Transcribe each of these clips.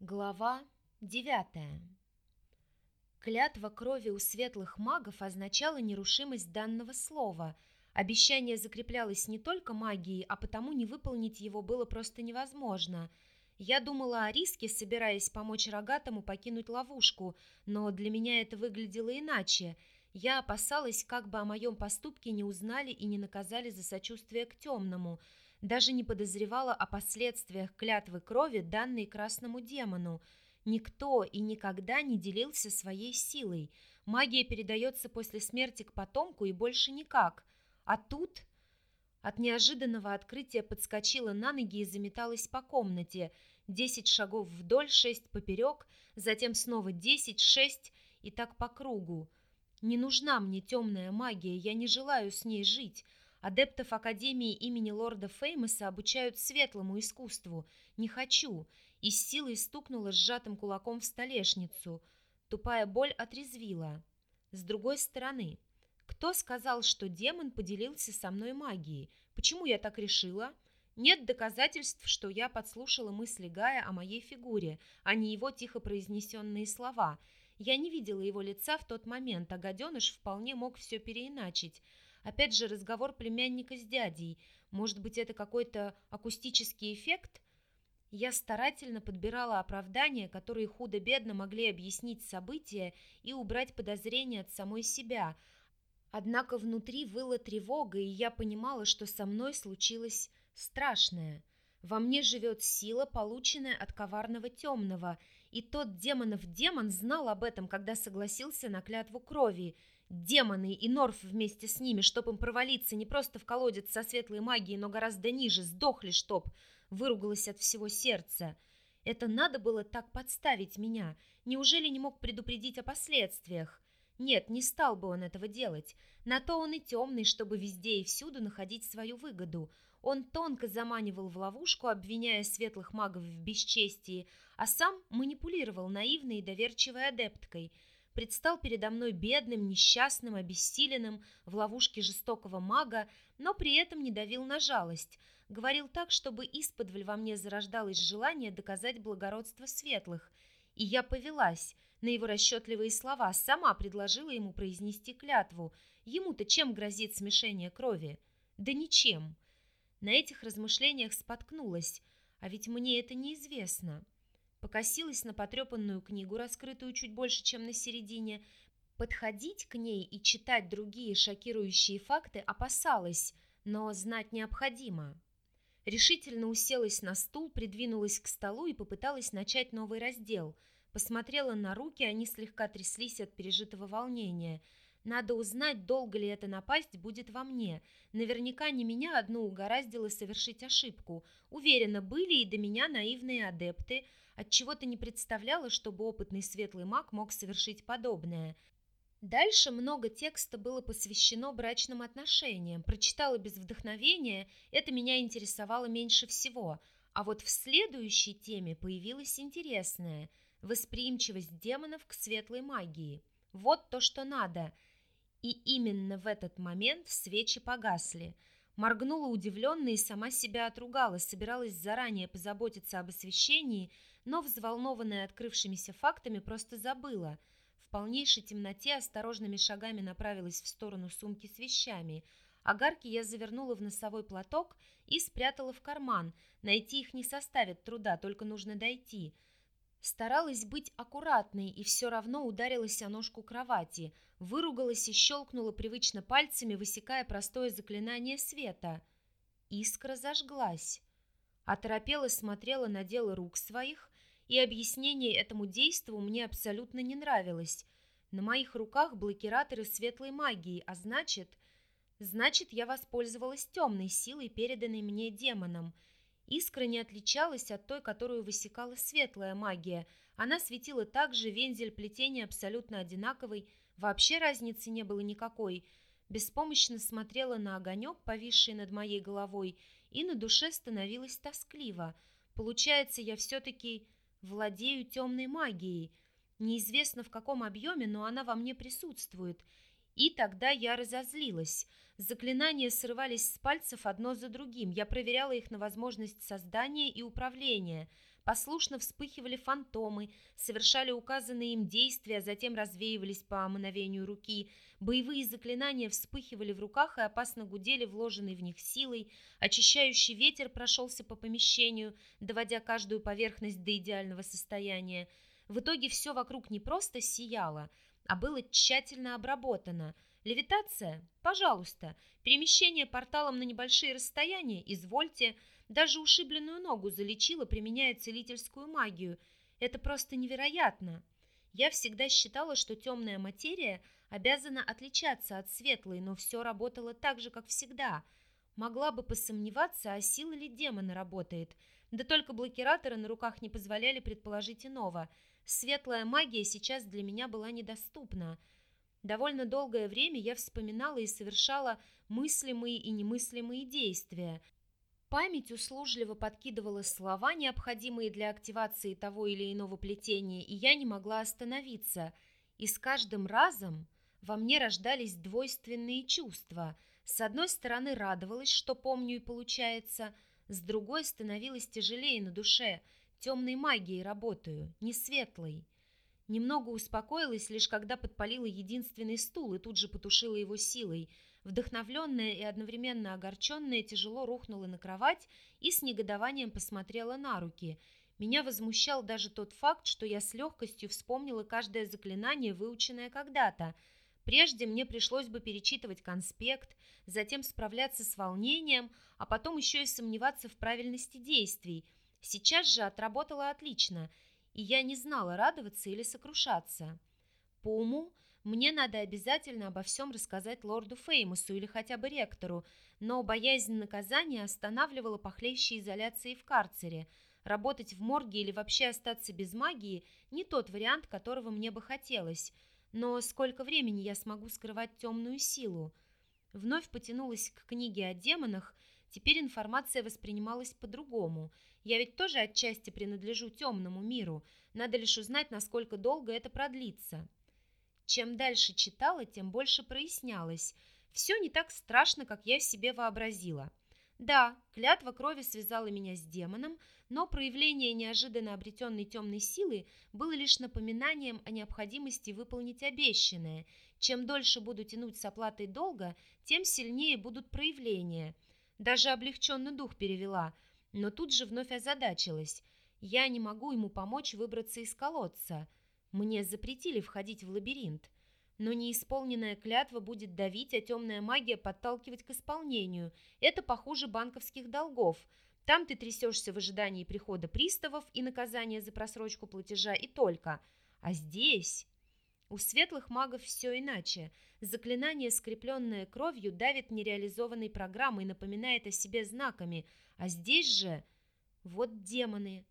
Глава девятая. Клятва крови у светлых магов означала нерушимость данного слова. Обещание закреплялось не только магией, а потому не выполнить его было просто невозможно. Я думала о риске, собираясь помочь Рогатому покинуть ловушку, но для меня это выглядело иначе. Я опасалась, как бы о моем поступке не узнали и не наказали за сочувствие к темному – даже не подозревала о последствиях клятвы крови, данной красному демону. Никто и никогда не делился своей силой. Магия передается после смерти к потомку и больше никак. А тут... От неожиданного открытия подскочила на ноги и заметалась по комнате. Десять шагов вдоль, шесть поперек, затем снова десять, шесть и так по кругу. Не нужна мне темная магия, я не желаю с ней жить. Адептов Академии имени лорда Феймоса обучают светлому искусству. Не хочу. И с силой стукнула сжатым кулаком в столешницу. Тупая боль отрезвила. С другой стороны, кто сказал, что демон поделился со мной магией? Почему я так решила? Нет доказательств, что я подслушала мысли Гая о моей фигуре, а не его тихо произнесенные слова. Я не видела его лица в тот момент, а гаденыш вполне мог все переиначить. Опять же, разговор племянника с дядей. Может быть, это какой-то акустический эффект? Я старательно подбирала оправдания, которые худо-бедно могли объяснить события и убрать подозрения от самой себя. Однако внутри выла тревога, и я понимала, что со мной случилось страшное. Во мне живет сила, полученная от коварного темного, и тот демонов демон знал об этом, когда согласился на клятву крови – Демоны и Норф вместе с ними, чтоб им провалиться не просто в колодец со светлой магией, но гораздо ниже, сдохли чтоб, выругалась от всего сердца. Это надо было так подставить меня. Неужели не мог предупредить о последствиях? Нет, не стал бы он этого делать. На то он и темный, чтобы везде и всюду находить свою выгоду. Он тонко заманивал в ловушку, обвиняя светлых магов в бесчестии, а сам манипулировал наивной и доверчивой адепткой – предстал передо мной бедным, несчастным, обессиленным в ловушке жестокого мага, но при этом не давил на жалость. Говорил так, чтобы исподволь во мне зарождалось желание доказать благородство светлых. И я повелась на его расчетливые слова, сама предложила ему произнести клятву. Ему-то чем грозит смешение крови? Да ничем. На этих размышлениях споткнулась, а ведь мне это неизвестно. Покосилась на потрепанную книгу, раскрытую чуть больше, чем на середине. Подходить к ней и читать другие шокирующие факты опасалась, но знать необходимо. Решительно уселась на стул, придвинулась к столу и попыталась начать новый раздел. Посмотрела на руки, они слегка тряслись от пережитого волнения. Надо узнать, долго ли эта напасть будет во мне. Наверняка не меня одну угораздило совершить ошибку. Уверена, были и до меня наивные адепты – Отчего-то не представляла, чтобы опытный светлый маг мог совершить подобное. Дальше много текста было посвящено брачным отношениям. Прочитала без вдохновения, это меня интересовало меньше всего. А вот в следующей теме появилась интересная – восприимчивость демонов к светлой магии. Вот то, что надо. И именно в этот момент свечи погасли – Моргнула удивленно и сама себя отругала, собиралась заранее позаботиться об освещении, но, взволнованная открывшимися фактами, просто забыла. В полнейшей темноте осторожными шагами направилась в сторону сумки с вещами. Огарки я завернула в носовой платок и спрятала в карман. Найти их не составит труда, только нужно дойти – Старалась быть аккуратной и все равно ударилась о ножку кровати, выругалась и щелкнула привычно пальцами, высекая простое заклинание света. Искра зажглась. Оторопела смотрела на дело рук своих, и объяснение этому действу мне абсолютно не нравилось. На моих руках блокираторы светлой магии, а значит... Значит, я воспользовалась темной силой, переданной мне демоном — Искра не отличалась от той, которую высекала светлая магия. Она светила так же, вензель плетения абсолютно одинаковый, вообще разницы не было никакой. Беспомощно смотрела на огонек, повисший над моей головой, и на душе становилось тоскливо. Получается, я все-таки владею темной магией. Неизвестно в каком объеме, но она во мне присутствует — и тогда я разозлилась. Заклинания срывались с пальцев одно за другим. Я проверяла их на возможность создания и управления. Послушно вспыхивали фантомы, совершали указанные им действия, а затем развеивались по мановению руки. Боевые заклинания вспыхивали в руках и опасно гудели вложенной в них силой. Очищающий ветер прошелся по помещению, доводя каждую поверхность до идеального состояния. В итоге все вокруг не просто сияло, а было тщательно обработано. Левитация? Пожалуйста. Перемещение порталом на небольшие расстояния? Извольте. Даже ушибленную ногу залечила, применяя целительскую магию. Это просто невероятно. Я всегда считала, что темная материя обязана отличаться от светлой, но все работало так же, как всегда. Могла бы посомневаться, а сила ли демона работает. Да только блокираторы на руках не позволяли предположить иного. Светлая магия сейчас для меня была недоступна. Довольно долгое время я вспоминала и совершала мыслимые и немыслимые действия – Память услужливо подкидывала слова, необходимые для активации того или иного плетения, и я не могла остановиться. И с каждым разом во мне рождались двойственные чувства. С одной стороны радовалась, что помню и получается, с другой становилось тяжелее на душе. Темной магией работаю, не светлой. Немного успокоилась лишь когда подпалила единственный стул и тут же потушила его силой – Вдохновленная и одновременно огорченная тяжело рухнула на кровать и с негодованием посмотрела на руки. Меня возмущал даже тот факт, что я с легкостью вспомнила каждое заклинание, выученное когда-то. Прежде мне пришлось бы перечитывать конспект, затем справляться с волнением, а потом еще и сомневаться в правильности действий. Сейчас же отработала отлично, и я не знала, радоваться или сокрушаться. По уму мне надо обязательно обо всем рассказать лорду Феймусу или хотя бы ректору, но боязнь наказания останавливала похлеще изоляции в карцере. Работать в морге или вообще остаться без магии – не тот вариант, которого мне бы хотелось. Но сколько времени я смогу скрывать темную силу? Вновь потянулась к книге о демонах, теперь информация воспринималась по-другому. Я ведь тоже отчасти принадлежу темному миру, надо лишь узнать, насколько долго это продлится. Чем дальше читала, тем больше прояснялось. Все не так страшно, как я себе вообразила. Да, клятва крови связала меня с демоном, но проявление неожиданно обретенной темной силы было лишь напоминанием о необходимости выполнить обещанное. Чем дольше буду тянуть с оплатой долга, тем сильнее будут проявления. Даже облегченный дух перевела, но тут же вновь озадачилась. Я не могу ему помочь выбраться из колодца. Мне запретили входить в лабиринт, но неисполненная клятва будет давить, а темная магия подталкивать к исполнению. Это похуже банковских долгов. Там ты трясешься в ожидании прихода приставов и наказания за просрочку платежа и только. А здесь... У светлых магов все иначе. Заклинание, скрепленное кровью, давит нереализованной программой, напоминает о себе знаками. А здесь же... Вот демоны.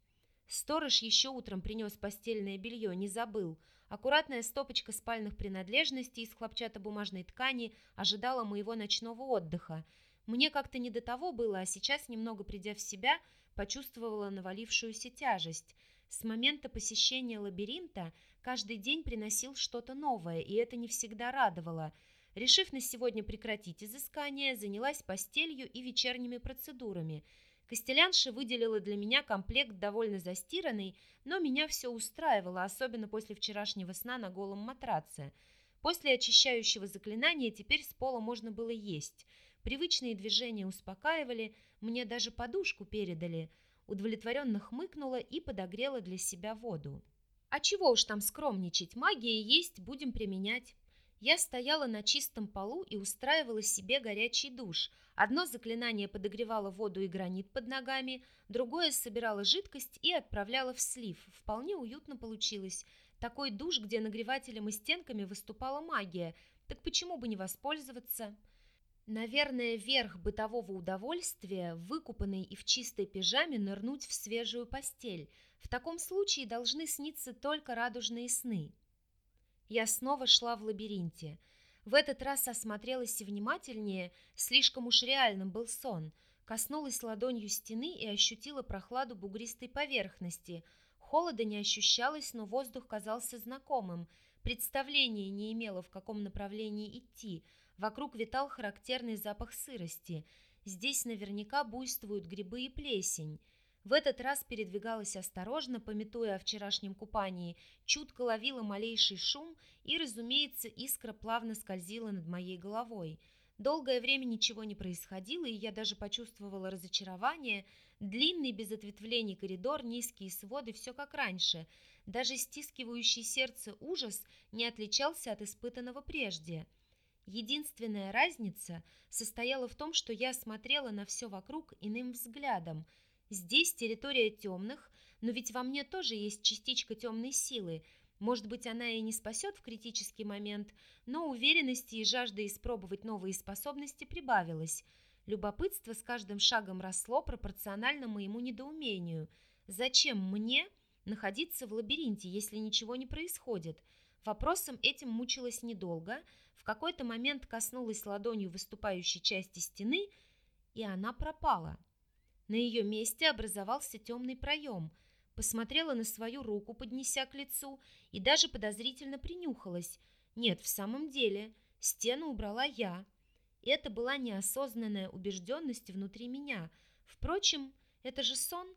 Сторож еще утром принес постельное белье, не забыл. Аккуратная стопочка спальных принадлежностей из хлопчатобумажной ткани ожидала моего ночного отдыха. Мне как-то не до того было, а сейчас, немного придя в себя, почувствовала навалившуюся тяжесть. С момента посещения лабиринта каждый день приносил что-то новое, и это не всегда радовало. Решив на сегодня прекратить изыскание, занялась постелью и вечерними процедурами – Костелянша выделила для меня комплект довольно застиранный, но меня все устраивало, особенно после вчерашнего сна на голом матраце. После очищающего заклинания теперь с пола можно было есть. Привычные движения успокаивали, мне даже подушку передали. Удовлетворенно хмыкнула и подогрела для себя воду. А чего уж там скромничать, магия есть, будем применять. Я стояла на чистом полу и устраивала себе горячий душ. Одно заклинание подогревало воду и гранит под ногами, другое собирало жидкость и отправляло в слив. Вполне уютно получилось. Такой душ, где нагревателем и стенками выступала магия. Так почему бы не воспользоваться? Наверное, верх бытового удовольствия, выкупанный и в чистой пижаме, нырнуть в свежую постель. В таком случае должны сниться только радужные сны. Я снова шла в лабиринте. В этот раз осмотрелась внимательнее, слишком уж реальным был сон. Коснулась ладонью стены и ощутила прохладу бугристой поверхности. Холода не ощущалось, но воздух казался знакомым. Представления не имела, в каком направлении идти. Вокруг витал характерный запах сырости. Здесь наверняка буйствуют грибы и плесень. В этот раз передвигалась осторожно, пометуя о вчерашнем купании, чутко ловила малейший шум и, разумеется, искра плавно скользила над моей головой. Долгое время ничего не происходило, и я даже почувствовала разочарование. Длинный, без ответвлений коридор, низкие своды, все как раньше. Даже стискивающий сердце ужас не отличался от испытанного прежде. Единственная разница состояла в том, что я смотрела на все вокруг иным взглядом. Здесь территория темных, но ведь во мне тоже есть частичка темной силы. Может быть, она и не спасет в критический момент, но уверенности и жажда испробовать новые способности прибавилось. Любопытство с каждым шагом росло пропорционально моему недоумению. Зачем мне находиться в лабиринте, если ничего не происходит? Вопросом этим мучилась недолго – какой-то момент коснулась ладонью выступающей части стены, и она пропала. На ее месте образовался темный проем. Посмотрела на свою руку, поднеся к лицу, и даже подозрительно принюхалась. Нет, в самом деле, стену убрала я. Это была неосознанная убежденность внутри меня. Впрочем, это же сон.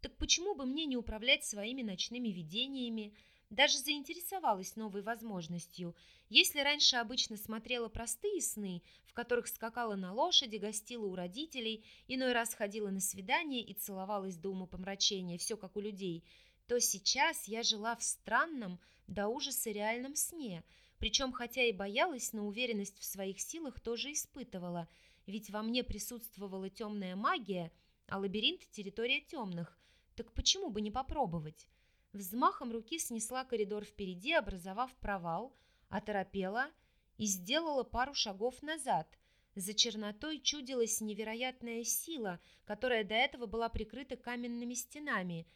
Так почему бы мне не управлять своими ночными видениями, даже заинтересовалась новой возможностью. Если раньше обычно смотрела простые сны, в которых скакала на лошади, гостила у родителей, иной раз ходила на свидание и целовалась до умопомрачения, все как у людей, то сейчас я жила в странном, до ужаса реальном сне, причем хотя и боялась, но уверенность в своих силах тоже испытывала, ведь во мне присутствовала темная магия, а лабиринт – территория темных. Так почему бы не попробовать? Взмахом руки снесла коридор впереди, образовав провал, оторопела и сделала пару шагов назад. За чернотой чудилась невероятная сила, которая до этого была прикрыта каменными стенами.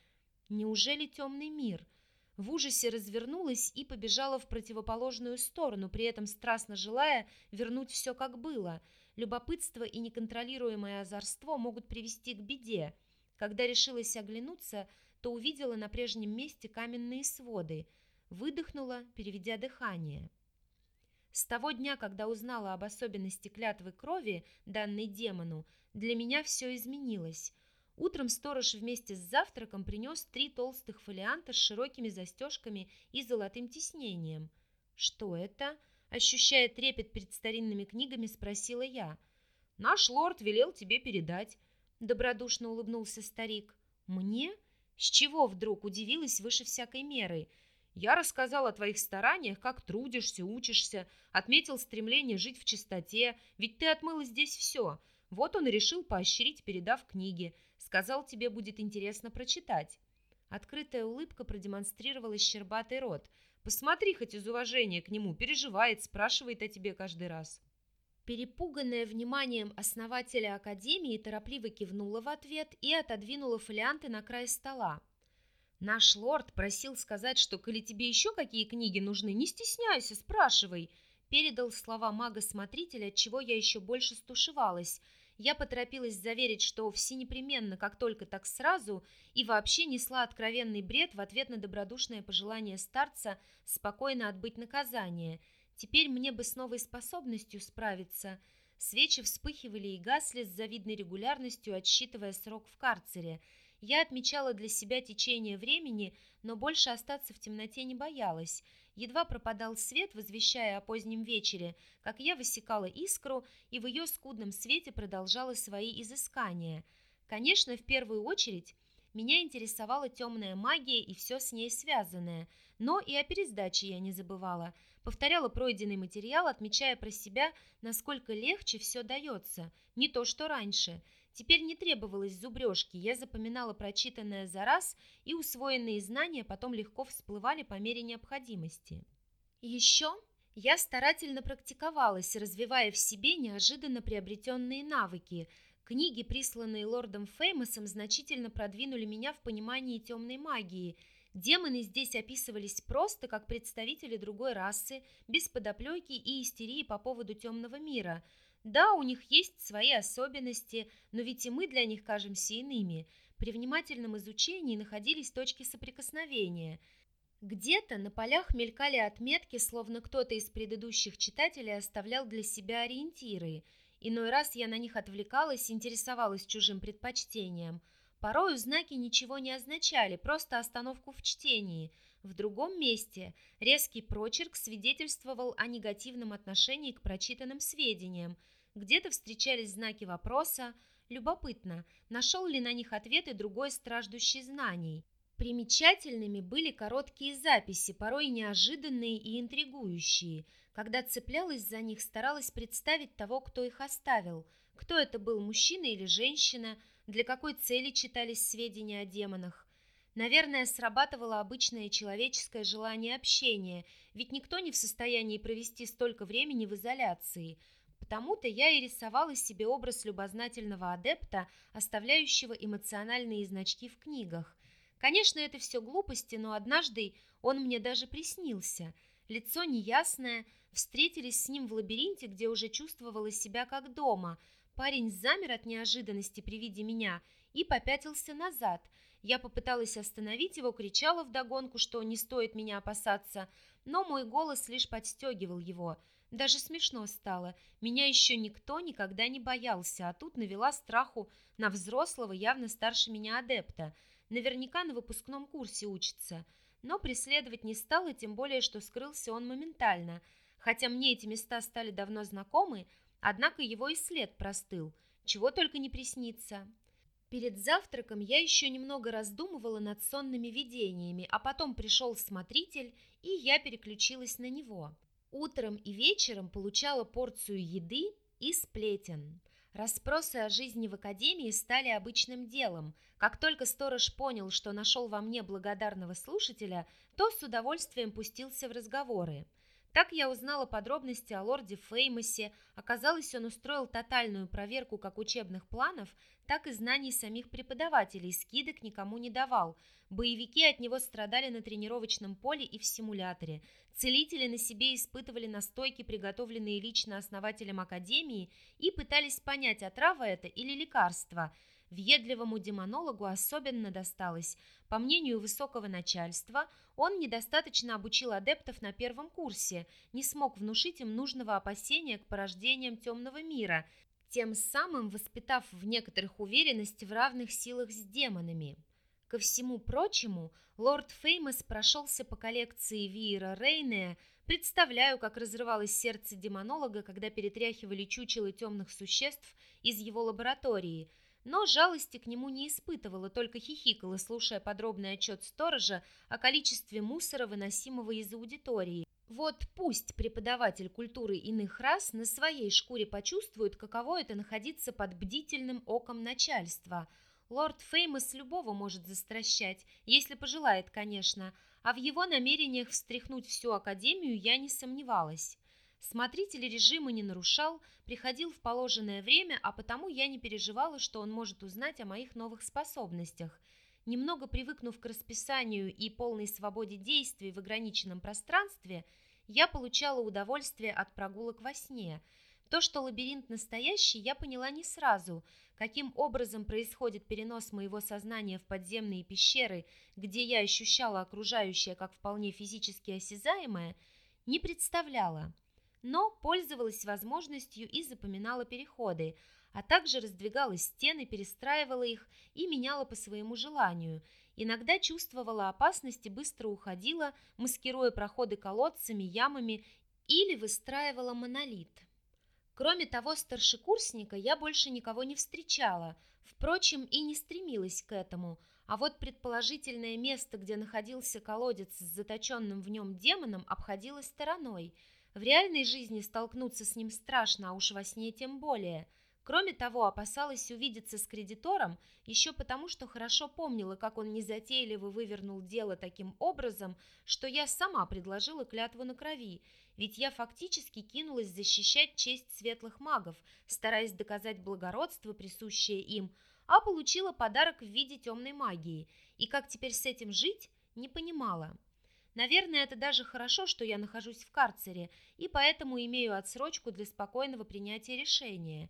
Неужели темный мир? В ужасе развернулась и побежала в противоположную сторону, при этом страстно желая вернуть все как было. Любопытство и неконтролируемое озорство могут привести к беде. Когда решилась оглянуться – то увидела на прежнем месте каменные своды, выдохнула, переведя дыхание. С того дня, когда узнала об особенности клятвы крови, данной демону, для меня все изменилось. Утром сторож вместе с завтраком принес три толстых фолианта с широкими застежками и золотым тиснением. «Что это?» – ощущая трепет перед старинными книгами, спросила я. «Наш лорд велел тебе передать», – добродушно улыбнулся старик. «Мне?» С чего вдруг удивилась выше всякой меры? Я рассказал о твоих стараниях, как трудишься, учишься, отметил стремление жить в чистоте, ведь ты отмыла здесь все. Вот он и решил поощрить, передав книги. Сказал, тебе будет интересно прочитать. Открытая улыбка продемонстрировала щербатый рот. Посмотри хоть из уважения к нему, переживает, спрашивает о тебе каждый раз. Перепуганная вниманием основателя академии торопливо кивнула в ответ и отодвинула фолианты на край стола. «Наш лорд просил сказать, что, коли тебе еще какие книги нужны, не стесняйся, спрашивай», передал слова мага-смотрителя, от чего я еще больше стушевалась. Я поторопилась заверить, что все непременно, как только так сразу, и вообще несла откровенный бред в ответ на добродушное пожелание старца спокойно отбыть наказание – Теперь мне бы с новой способностью справиться. Свечи вспыхивали и гасли с завидной регулярностью, отсчитывая срок в карцере. Я отмечала для себя течение времени, но больше остаться в темноте не боялась. Едва пропадал свет, возвещая о позднем вечере, как я высекала искру и в ее скудном свете продолжала свои изыскания. Конечно, в первую очередь меня интересовала темная магия и все с ней связанное, но и о пересдаче я не забывала – Повторяла пройденный материал, отмечая про себя, насколько легче все дается, не то что раньше. Теперь не требовалось зубрежки, я запоминала прочитанное за раз, и усвоенные знания потом легко всплывали по мере необходимости. Еще я старательно практиковалась, развивая в себе неожиданно приобретенные навыки. Книги, присланные лордом Феймосом, значительно продвинули меня в понимании темной магии – Демоны здесь описывались просто как представители другой расы, без подоплеки и истерии по поводу темного мира. Да, у них есть свои особенности, но ведь и мы для них кажемся иными. При внимательном изучении находились точки соприкосновения. Где-то на полях мелькали отметки, словно кто-то из предыдущих читателей оставлял для себя ориентиры. Иной раз я на них отвлекалась, интересовалась чужим предпочтением – Порою знаки ничего не означали, просто остановку в чтении. В другом месте резкий прочерк свидетельствовал о негативном отношении к прочитанным сведениям. Где-то встречались знаки вопроса «Любопытно, нашел ли на них ответы другой страждущий знаний?» Примечательными были короткие записи, порой неожиданные и интригующие. Когда цеплялась за них, старалась представить того, кто их оставил. Кто это был, мужчина или женщина, для какой цели читались сведения о демонах. Наверное, срабатывало обычное человеческое желание общения, ведь никто не в состоянии провести столько времени в изоляции. Потому-то я и рисовала себе образ любознательного адепта, оставляющего эмоциональные значки в книгах. Конечно, это все глупости, но однажды он мне даже приснился. Лицо неясное, встретились с ним в лабиринте, где уже чувствовала себя как дома. Парень замер от неожиданности при виде меня и попятился назад. Я попыталась остановить его, кричала вдогонку, что не стоит меня опасаться, но мой голос лишь подстегивал его. Даже смешно стало. Меня еще никто никогда не боялся, а тут навела страху на взрослого, явно старше меня адепта – Наверняка на выпускном курсе учится. Но преследовать не стала, тем более, что скрылся он моментально. Хотя мне эти места стали давно знакомы, однако его и след простыл. Чего только не приснится. Перед завтраком я еще немного раздумывала над сонными видениями, а потом пришел смотритель, и я переключилась на него. Утром и вечером получала порцию еды и сплетен. Расспросы о жизни в академии стали обычным делом. Как только сторож понял, что нашел во мне благодарного слушателя, то с удовольствием пустился в разговоры. Так я узнала подробности о лорде Феймосе. Оказалось, он устроил тотальную проверку как учебных планов, так и знаний самих преподавателей, скидок никому не давал. Боевики от него страдали на тренировочном поле и в симуляторе. Целители на себе испытывали настойки, приготовленные лично основателем академии, и пытались понять, отрава это или лекарство. Въедливому демонологу особенно досталось. По мнению высокого начальства, он недостаточно обучил адептов на первом курсе, не смог внушить им нужного опасения к порождениям темного мира, тем самым воспитав в некоторых уверенность в равных силах с демонами. Ко всему прочему, лорд Феймос прошелся по коллекции Виера Рейнея, представляю, как разрывалось сердце демонолога, когда перетряхивали чучело темных существ из его лаборатории, но жалости к нему не испытывала, только хихикала, слушая подробный отчет сторожа о количестве мусора, выносимого из аудитории. Вот пусть преподаватель культуры иных рас на своей шкуре почувствует, каково это находиться под бдительным оком начальства – Лорд Феймос любого может застращать, если пожелает, конечно, а в его намерениях встряхнуть всю Академию я не сомневалась. Смотритель режима не нарушал, приходил в положенное время, а потому я не переживала, что он может узнать о моих новых способностях. Немного привыкнув к расписанию и полной свободе действий в ограниченном пространстве, я получала удовольствие от прогулок во сне – то, что лабиринт настоящий, я поняла не сразу. Каким образом происходит перенос моего сознания в подземные пещеры, где я ощущала окружающее как вполне физически осязаемое, не представляла. Но пользовалась возможностью и запоминала переходы, а также раздвигала стены, перестраивала их и меняла по своему желанию. Иногда чувствовала опасность и быстро уходила, маскируя проходы колодцами, ямами или выстраивала монолит. Кроме того старшекурсника я больше никого не встречала, впрочем, и не стремилась к этому, а вот предположительное место, где находился колодец с заточенным в нем демоном, обходилось стороной. В реальной жизни столкнуться с ним страшно, а уж во сне тем более. Кроме того, опасалась увидеться с кредитором еще потому, что хорошо помнила, как он незатейливо вывернул дело таким образом, что я сама предложила клятву на крови – ведь я фактически кинулась защищать честь светлых магов, стараясь доказать благородство, присущее им, а получила подарок в виде темной магии, и как теперь с этим жить, не понимала. Наверное, это даже хорошо, что я нахожусь в карцере, и поэтому имею отсрочку для спокойного принятия решения.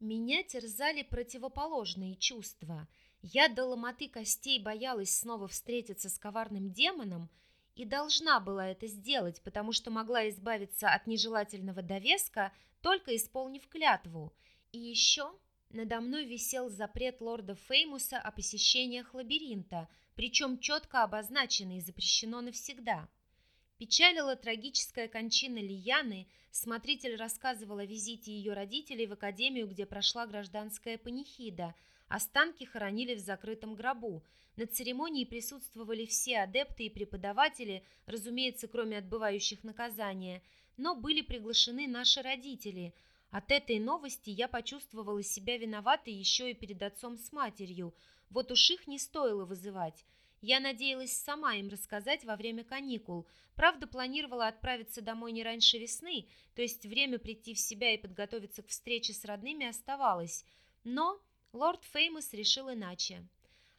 Меня терзали противоположные чувства. Я до ломоты костей боялась снова встретиться с коварным демоном – и должна была это сделать, потому что могла избавиться от нежелательного довеска, только исполнив клятву. И еще Надо мной висел запрет лорда Феймуса о посещениях лабиринта, причем четко обозначенный и запрещено навсегда. Печалила трагическая кончина Лияны, смотритель рассказывал о визите ее родителей в академию, где прошла гражданская панихида. Останки хоронили в закрытом гробу. На церемонии присутствовали все адепты и преподаватели, разумеется, кроме отбывающих наказания, но были приглашены наши родители – от этой новости я почувствовала себя виноватой еще и перед отцом с матерью. Вот уж их не стоило вызывать. Я надеялась сама им рассказать во время каникул. Правда, планировала отправиться домой не раньше весны, то есть время прийти в себя и подготовиться к встрече с родными оставалось. Но лорд Феймос решил иначе.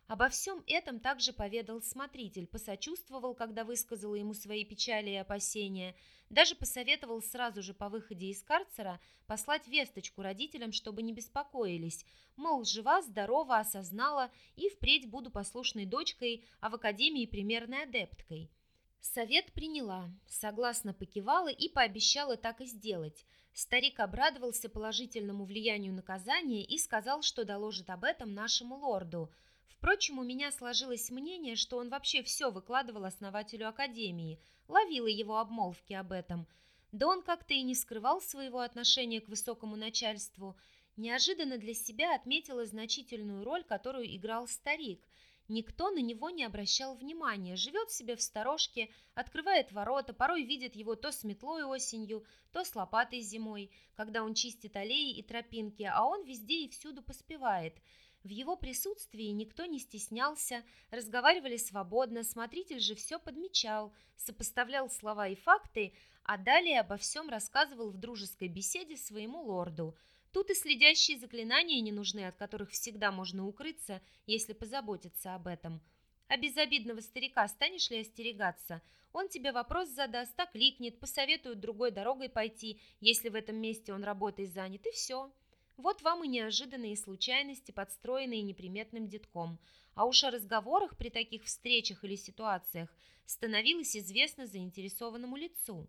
Обо всем этом также поведал смотритель, посочувствовал, когда высказала ему свои печали и опасения, даже посоветовал сразу же по выходе из карцера послать весточку родителям, чтобы не беспокоились, мол, жива, здорова, осознала и впредь буду послушной дочкой, а в академии примерной адепткой. Совет приняла, согласно покивала и пообещала так и сделать. Старик обрадовался положительному влиянию наказания и сказал, что доложит об этом нашему лорду – Впрочем, у меня сложилось мнение, что он вообще все выкладывал основателю академии, ловила его обмолвки об этом. Да он как-то и не скрывал своего отношения к высокому начальству. Неожиданно для себя отметила значительную роль, которую играл старик. Никто на него не обращал внимания, живет себе в сторожке, открывает ворота, порой видит его то с метлой осенью, то с лопатой зимой, когда он чистит аллеи и тропинки, а он везде и всюду поспевает – в его присутствии никто не стеснялся, разговаривали свободно, смотритель же все подмечал, сопоставлял слова и факты, а далее обо всем рассказывал в дружеской беседе своему лорду. Тут и следящие заклинания не нужны, от которых всегда можно укрыться, если позаботиться об этом. А безобидного старика станешь ли остерегаться? Он тебе вопрос задаст, так ликнет, посоветует другой дорогой пойти, если в этом месте он работой занят, и все. Вот вам и неожиданные случайности, подстроенные неприметным детком. А уж о разговорах при таких встречах или ситуациях становилось известно заинтересованному лицу.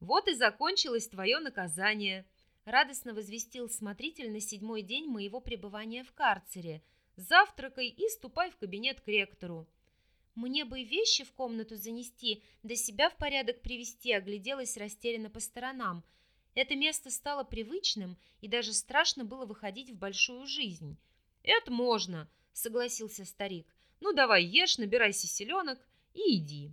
«Вот и закончилось твое наказание», – радостно возвестил смотритель на седьмой день моего пребывания в карцере. «Завтракай и ступай в кабинет к ректору». «Мне бы вещи в комнату занести, да себя в порядок привести», – огляделась растерянно по сторонам – это место стало привычным, и даже страшно было выходить в большую жизнь. «Это можно», — согласился старик. «Ну давай ешь, набирайся селенок и иди».